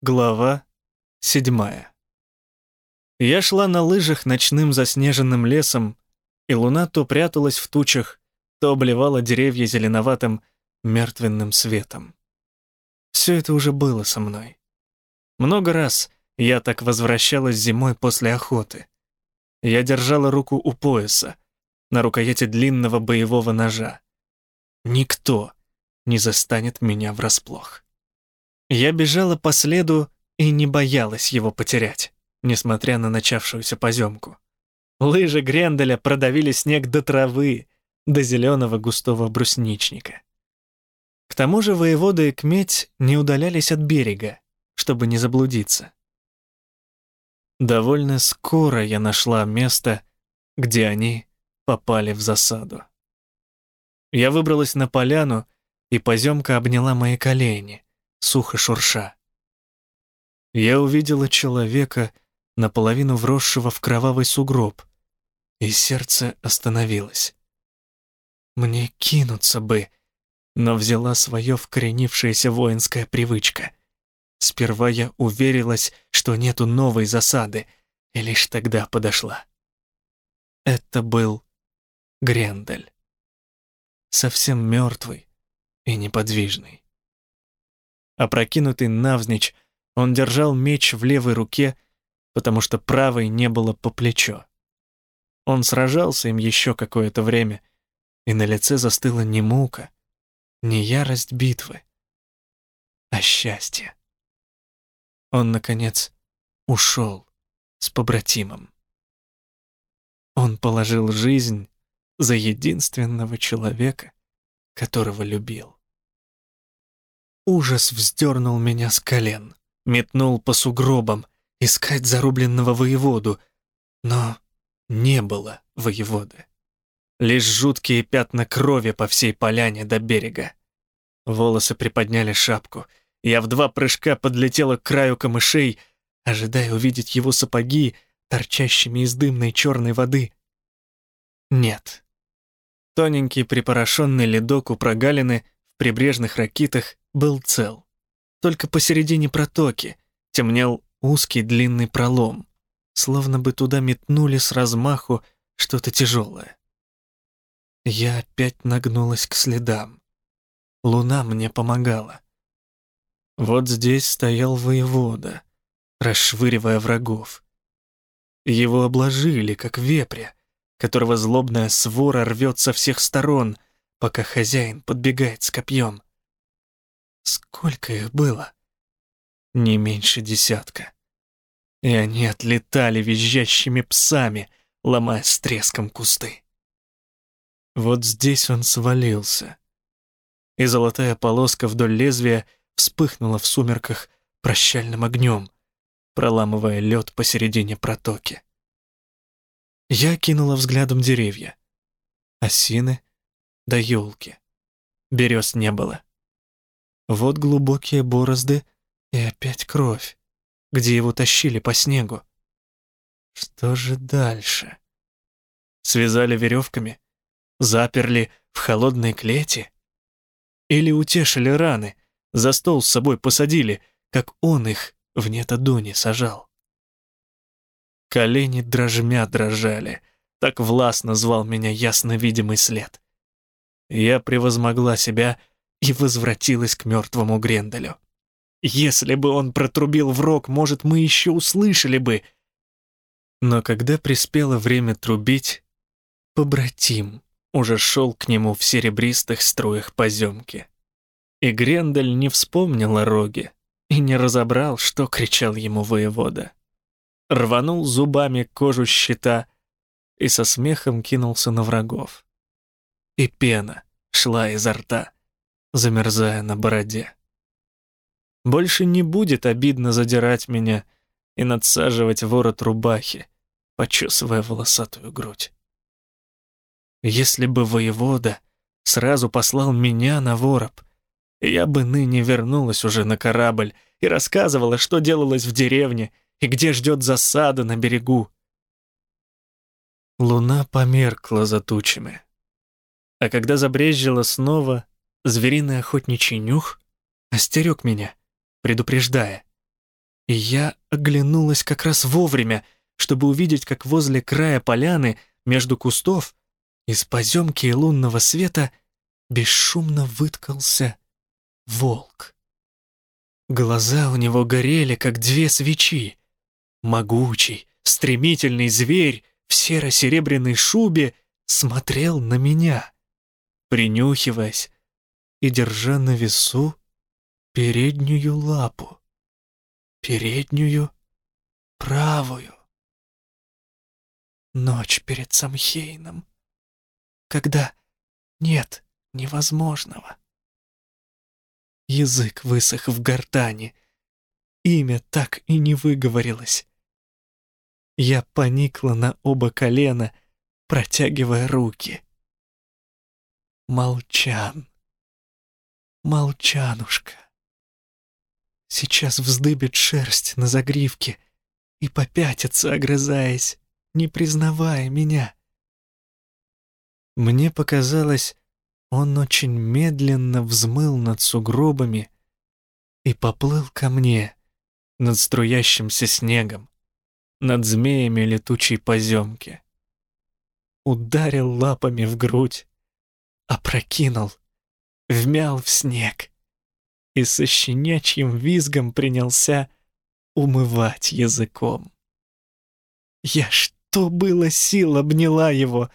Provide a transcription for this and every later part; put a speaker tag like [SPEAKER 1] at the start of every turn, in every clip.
[SPEAKER 1] Глава седьмая. Я шла на лыжах ночным заснеженным лесом, и луна то пряталась в тучах, то обливала деревья зеленоватым мертвенным светом. Все это уже было со мной. Много раз я так возвращалась зимой после охоты. Я держала руку у пояса, на рукояти длинного боевого ножа. Никто не застанет меня врасплох. Я бежала по следу и не боялась его потерять, несмотря на начавшуюся поземку. Лыжи Гренделя продавили снег до травы, до зеленого густого брусничника. К тому же воевода и кметь не удалялись от берега, чтобы не заблудиться. Довольно скоро я нашла место, где они попали в засаду. Я выбралась на поляну, и поземка обняла мои колени, сухо шурша. Я увидела человека, наполовину вросшего в кровавый сугроб, и сердце остановилось. Мне кинуться бы, но взяла свое вкоренившаяся воинская привычка. Сперва я уверилась, что нету новой засады, и лишь тогда подошла. Это был Грендель. Совсем мертвый и неподвижный. Опрокинутый навзничь, он держал меч в левой руке, потому что правой не было по плечо. Он сражался им еще какое-то время, и на лице застыла не мука, не ярость битвы, а счастье. Он, наконец, ушел с побратимом. Он положил жизнь за единственного человека, которого любил. Ужас вздернул меня с колен, метнул по сугробам, искать зарубленного воеводу, но не было воеводы. Лишь жуткие пятна крови по всей поляне до берега. Волосы приподняли шапку. Я в два прыжка подлетела к краю камышей, ожидая увидеть его сапоги, торчащими из дымной черной воды. Нет. Тоненький припорошенный ледок у прогалины прибрежных ракитах был цел. Только посередине протоки темнел узкий длинный пролом, словно бы туда метнули с размаху что-то тяжелое. Я опять нагнулась к следам. Луна мне помогала. Вот здесь стоял воевода, расшвыривая врагов. Его обложили, как вепря, которого злобная свора рвет со всех сторон, пока хозяин подбегает с копьем. Сколько их было? Не меньше десятка. И они отлетали визжащими псами, ломая с треском кусты. Вот здесь он свалился. И золотая полоска вдоль лезвия вспыхнула в сумерках прощальным огнем, проламывая лед посередине протоки. Я кинула взглядом деревья. Осины да елки. Берез не было. Вот глубокие борозды и опять кровь, где его тащили по снегу. Что же дальше? Связали веревками, заперли в холодной клете? Или утешили раны, за стол с собой посадили, как он их в Нетадоне сажал? Колени дрожмя дрожали, так властно звал меня ясно видимый след. Я превозмогла себя и возвратилась к мертвому Гренделю. Если бы он протрубил в рог, может, мы еще услышали бы. Но когда приспело время трубить, побратим уже шел к нему в серебристых струях поземки. И Грендель не вспомнил о роге и не разобрал, что кричал ему воевода. Рванул зубами кожу щита и со смехом кинулся на врагов. И пена шла изо рта замерзая на бороде. Больше не будет обидно задирать меня и надсаживать ворот рубахи, почесывая волосатую грудь. Если бы воевода сразу послал меня на вороб, я бы ныне вернулась уже на корабль и рассказывала, что делалось в деревне и где ждет засада на берегу. Луна померкла за тучами. А когда забрезжила снова, Звериный охотничий нюх остерег меня, предупреждая. и я оглянулась как раз вовремя, чтобы увидеть, как возле края поляны между кустов из поземки и лунного света бесшумно выткался волк. Глаза у него горели, как две свечи. Могучий, стремительный зверь в серо-серебряной шубе смотрел на меня, принюхиваясь и держа на весу переднюю лапу, переднюю правую. Ночь перед Самхейном, когда нет невозможного. Язык высох в гортани, имя так и не выговорилось. Я поникла на оба колена, протягивая руки. Молчан. Молчанушка. Сейчас вздыбит шерсть на загривке и попятится, огрызаясь, не признавая меня. Мне показалось, он очень медленно взмыл над сугробами и поплыл ко мне над струящимся снегом над змеями летучей поземки. Ударил лапами в грудь, опрокинул, вмял в снег и со щенячьим визгом принялся умывать языком. Я что было сил обняла его,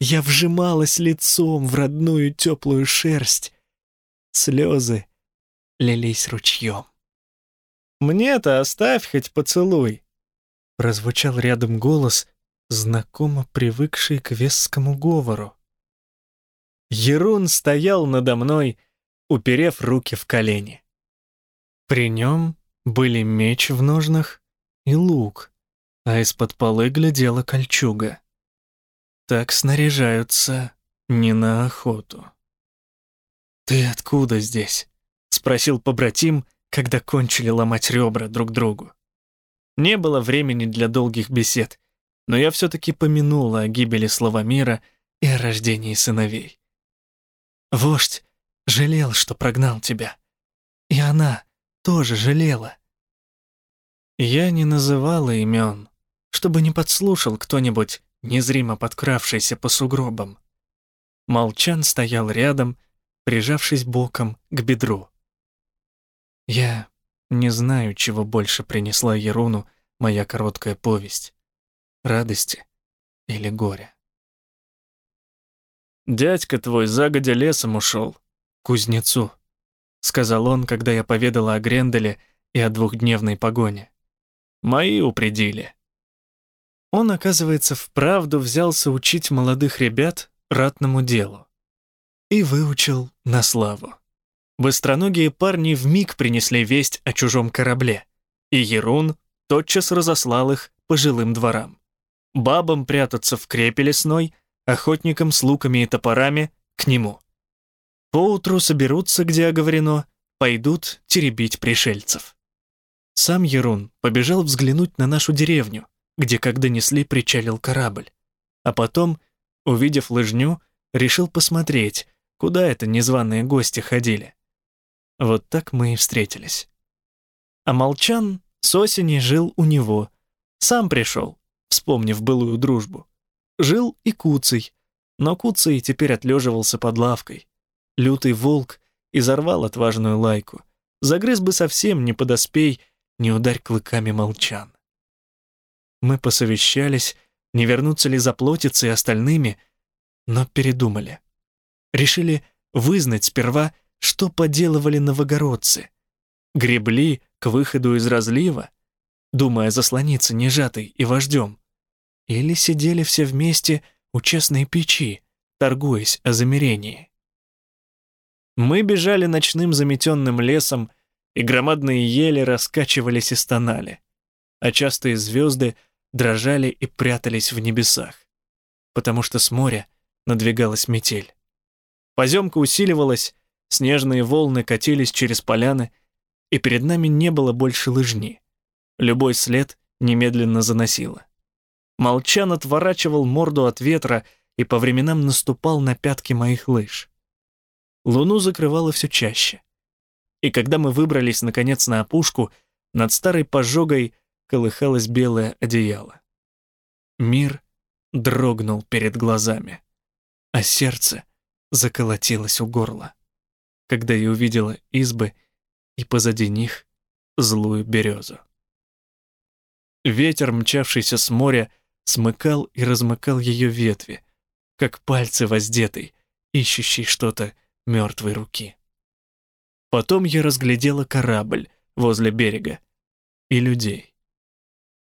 [SPEAKER 1] я вжималась лицом в родную теплую шерсть. Слезы лились ручьем. «Мне-то оставь хоть поцелуй», прозвучал рядом голос, знакомо привыкший к весскому говору. Ерун стоял надо мной, уперев руки в колени. При нем были меч в ножнах и лук, а из-под полы глядела кольчуга. Так снаряжаются не на охоту. «Ты откуда здесь?» — спросил побратим, когда кончили ломать ребра друг другу. Не было времени для долгих бесед, но я все-таки помянула о гибели Славомира и о рождении сыновей. Вождь жалел, что прогнал тебя. И она тоже жалела. Я не называла имен, чтобы не подслушал кто-нибудь, незримо подкравшийся по сугробам. Молчан стоял рядом, прижавшись боком к бедру. Я не знаю, чего больше принесла Еруну моя короткая повесть — радости или горя. «Дядька твой загодя лесом ушел, кузнецу», — сказал он, когда я поведала о Гренделе и о двухдневной погоне. «Мои упредили». Он, оказывается, вправду взялся учить молодых ребят ратному делу. И выучил на славу. Быстроногие парни вмиг принесли весть о чужом корабле, и Ерун тотчас разослал их по жилым дворам. Бабам прятаться в крепе лесной, охотникам с луками и топорами к нему. Поутру соберутся, где оговорено, пойдут теребить пришельцев. Сам Ерун побежал взглянуть на нашу деревню, где, когда несли, причалил корабль. А потом, увидев лыжню, решил посмотреть, куда это незваные гости ходили. Вот так мы и встретились. А Молчан с осени жил у него. Сам пришел, вспомнив былую дружбу. Жил и Куцый, но Куцый теперь отлеживался под лавкой. Лютый волк изорвал отважную лайку. Загрыз бы совсем, не подоспей, не ударь клыками Молчан. Мы посовещались, не вернуться ли за плотицей и остальными, но передумали. Решили вызнать сперва, что поделывали новогородцы? Гребли к выходу из разлива, думая заслониться нежатой и вождем? Или сидели все вместе у честной печи, торгуясь о замерении? Мы бежали ночным заметенным лесом, и громадные ели раскачивались и стонали, а частые звезды дрожали и прятались в небесах, потому что с моря надвигалась метель. Поземка усиливалась, Снежные волны катились через поляны, и перед нами не было больше лыжни. Любой след немедленно заносило. Молчан отворачивал морду от ветра и по временам наступал на пятки моих лыж. Луну закрывало все чаще. И когда мы выбрались, наконец, на опушку, Над старой пожогой колыхалось белое одеяло. Мир дрогнул перед глазами, а сердце заколотилось у горла, когда я увидела избы и позади них злую березу. Ветер, мчавшийся с моря, смыкал и размыкал ее ветви, как пальцы воздетой, ищущей что-то мертвой руки. Потом я разглядела корабль возле берега и людей.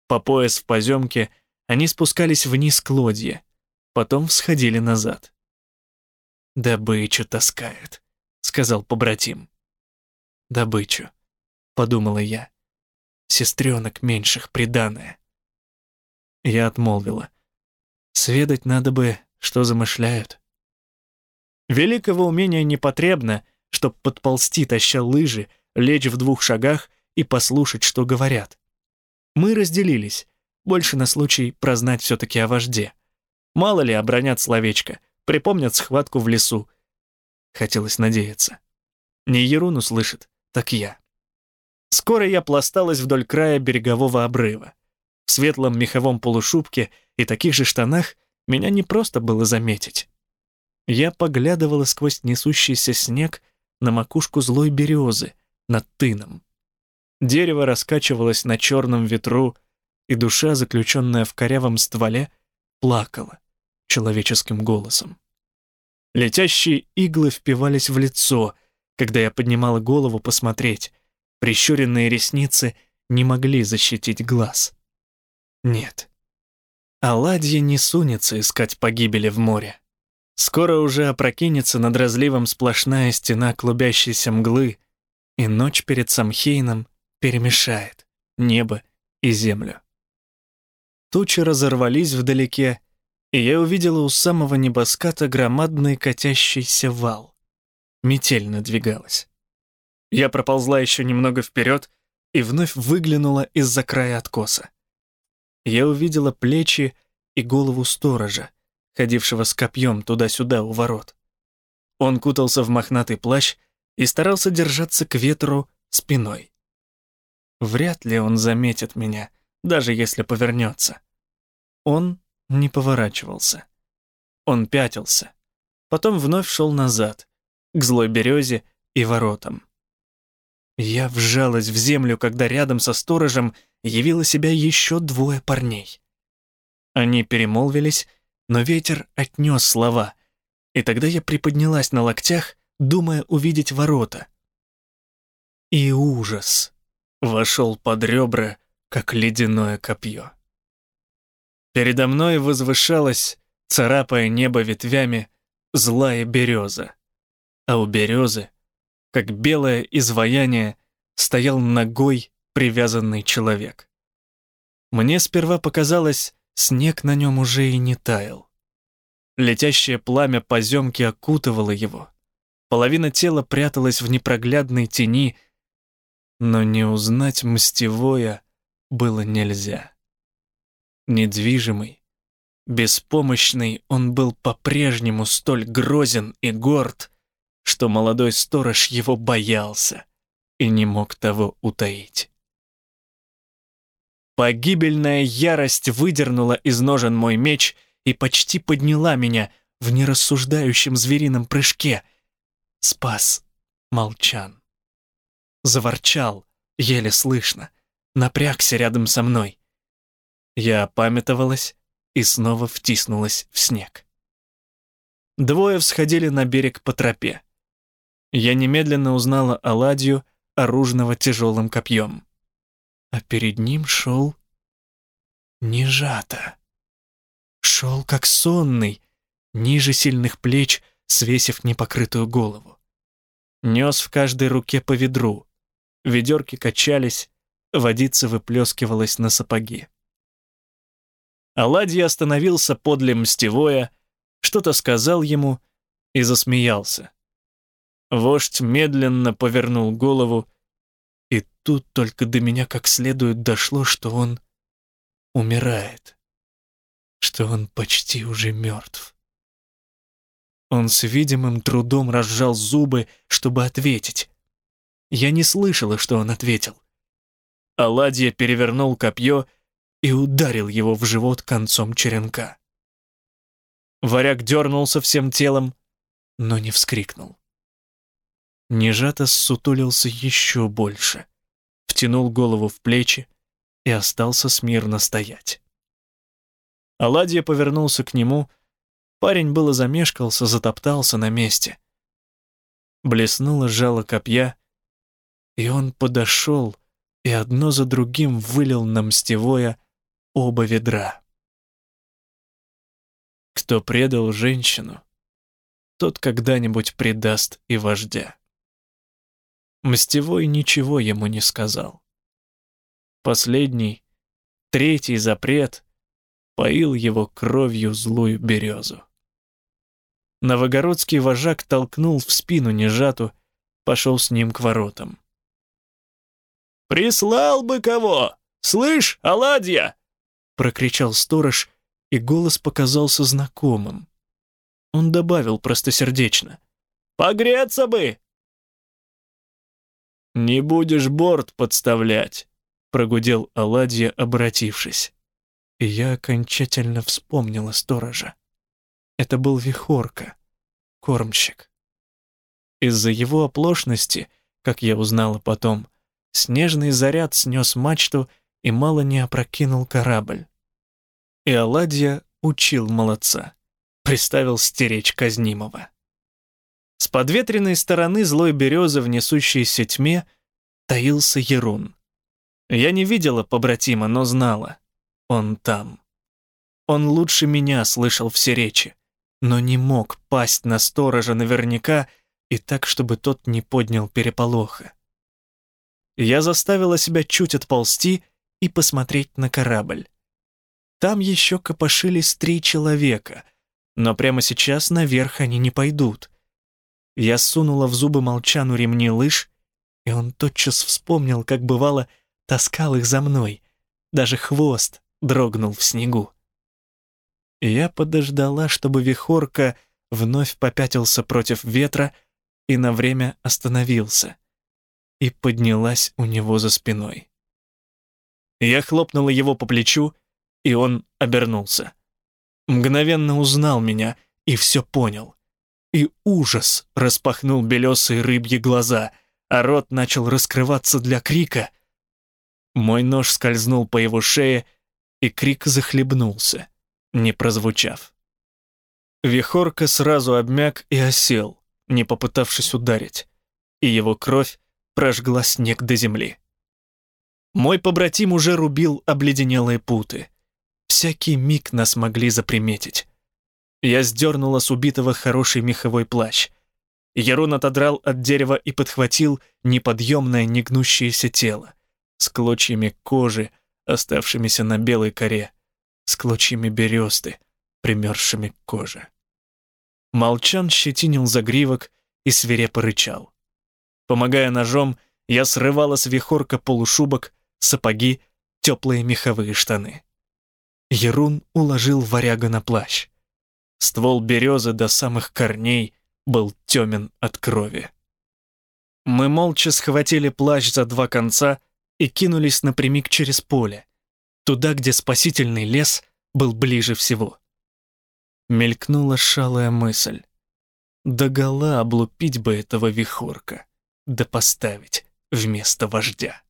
[SPEAKER 1] По пояс в поземке они спускались вниз к лодье, потом всходили назад. «Добычу таскают», — сказал побратим. «Добычу», — подумала я. «Сестренок меньших приданое». Я отмолвила. «Сведать надо бы, что замышляют». Великого умения не потребно, чтоб подползти, таща лыжи, лечь в двух шагах и послушать, что говорят. Мы разделились, больше на случай прознать все-таки о вожде. Мало ли обронят словечко, припомнят схватку в лесу. Хотелось надеяться. Не Ерун услышит, так я. Скоро я пласталась вдоль края берегового обрыва. В светлом меховом полушубке и таких же штанах меня не просто было заметить. Я поглядывала сквозь несущийся снег на макушку злой березы над тыном. Дерево раскачивалось на черном ветру, и душа, заключенная в корявом стволе, плакала человеческим голосом. Летящие иглы впивались в лицо, когда я поднимала голову посмотреть. Прищуренные ресницы не могли защитить глаз. Нет. Аладья не сунется искать погибели в море. Скоро уже опрокинется над разливом сплошная стена клубящейся мглы, и ночь перед Самхейном перемешает небо и землю. Тучи разорвались вдалеке, и я увидела у самого небоската громадный катящийся вал. Метель надвигалась. Я проползла еще немного вперед и вновь выглянула из-за края откоса. Я увидела плечи и голову сторожа, ходившего с копьем туда-сюда у ворот. Он кутался в мохнатый плащ и старался держаться к ветру спиной. Вряд ли он заметит меня, даже если повернется. Он не поворачивался. Он пятился. Потом вновь шел назад, к злой березе и воротам. Я вжалась в землю, когда рядом со сторожем явило себя еще двое парней. Они перемолвились но ветер отнес слова, и тогда я приподнялась на локтях, думая увидеть ворота. И ужас вошел под ребра, как ледяное копье. Передо мной возвышалась, царапая небо ветвями, злая береза, а у березы, как белое изваяние, стоял ногой привязанный человек. Мне сперва показалось, Снег на нем уже и не таял. Летящее пламя поземки окутывало его. Половина тела пряталась в непроглядной тени, но не узнать мстевое было нельзя. Недвижимый, беспомощный, он был по-прежнему столь грозен и горд, что молодой сторож его боялся и не мог того утаить. Погибельная ярость выдернула из ножен мой меч и почти подняла меня в нерассуждающем зверином прыжке. Спас молчан. Заворчал, еле слышно, напрягся рядом со мной. Я опамятовалась и снова втиснулась в снег. Двое всходили на берег по тропе. Я немедленно узнала Аладью, оружного тяжелым копьем а перед ним шел Нежата. Шел как сонный, ниже сильных плеч, свесив непокрытую голову. Нес в каждой руке по ведру. Ведерки качались, водица выплескивалась на сапоги. Аладья остановился подле мстевоя, что-то сказал ему и засмеялся. Вождь медленно повернул голову тут только до меня как следует дошло, что он умирает, что он почти уже мертв. Он с видимым трудом разжал зубы, чтобы ответить. Я не слышала, что он ответил. Аладья перевернул копье и ударил его в живот концом черенка. Варяг дернулся всем телом, но не вскрикнул. Нежато ссутулился еще больше, втянул голову в плечи и остался смирно стоять. Аладья повернулся к нему, парень было замешкался, затоптался на месте. Блеснуло жало копья, и он подошел и одно за другим вылил на мстевое оба ведра. Кто предал женщину, тот когда-нибудь предаст и вождя. Мстевой ничего ему не сказал. Последний, третий запрет поил его кровью злую березу. Новогородский вожак толкнул в спину Нежату, пошел с ним к воротам. «Прислал бы кого! Слышь, оладья!» — прокричал сторож, и голос показался знакомым. Он добавил простосердечно. «Погреться бы!» «Не будешь борт подставлять», — прогудел оладья, обратившись. И я окончательно вспомнила сторожа. Это был Вихорка, кормщик. Из-за его оплошности, как я узнала потом, снежный заряд снес мачту и мало не опрокинул корабль. И Аладья учил молодца, приставил стеречь казнимого. С подветренной стороны злой березы в несущейся тьме таился Ерун. Я не видела побратима, но знала. Он там. Он лучше меня слышал все речи, но не мог пасть на сторожа наверняка и так, чтобы тот не поднял переполоха. Я заставила себя чуть отползти и посмотреть на корабль. Там еще копошились три человека, но прямо сейчас наверх они не пойдут. Я сунула в зубы молчану ремни лыж, и он тотчас вспомнил, как бывало, таскал их за мной. Даже хвост дрогнул в снегу. Я подождала, чтобы вихорка вновь попятился против ветра и на время остановился и поднялась у него за спиной. Я хлопнула его по плечу, и он обернулся. Мгновенно узнал меня и все понял. И ужас распахнул белесые рыбьи глаза, а рот начал раскрываться для крика. Мой нож скользнул по его шее, и крик захлебнулся, не прозвучав. Вихорка сразу обмяк и осел, не попытавшись ударить, и его кровь прожгла снег до земли. Мой побратим уже рубил обледенелые путы. Всякий миг нас могли заприметить. Я сдернула с убитого хороший меховой плащ. Ярон отодрал от дерева и подхватил неподъемное негнущееся тело с клочьями кожи, оставшимися на белой коре, с клочьями бересты, примерзшими к коже. Молчан щетинил загривок и свирепо рычал. Помогая ножом, я срывала с вихорка полушубок, сапоги, теплые меховые штаны. Ерун уложил варяга на плащ. Ствол березы до самых корней был темен от крови. Мы молча схватили плащ за два конца и кинулись напрямик через поле, туда, где спасительный лес был ближе всего. Мелькнула шалая мысль. Догола облупить бы этого вихорка да поставить вместо вождя.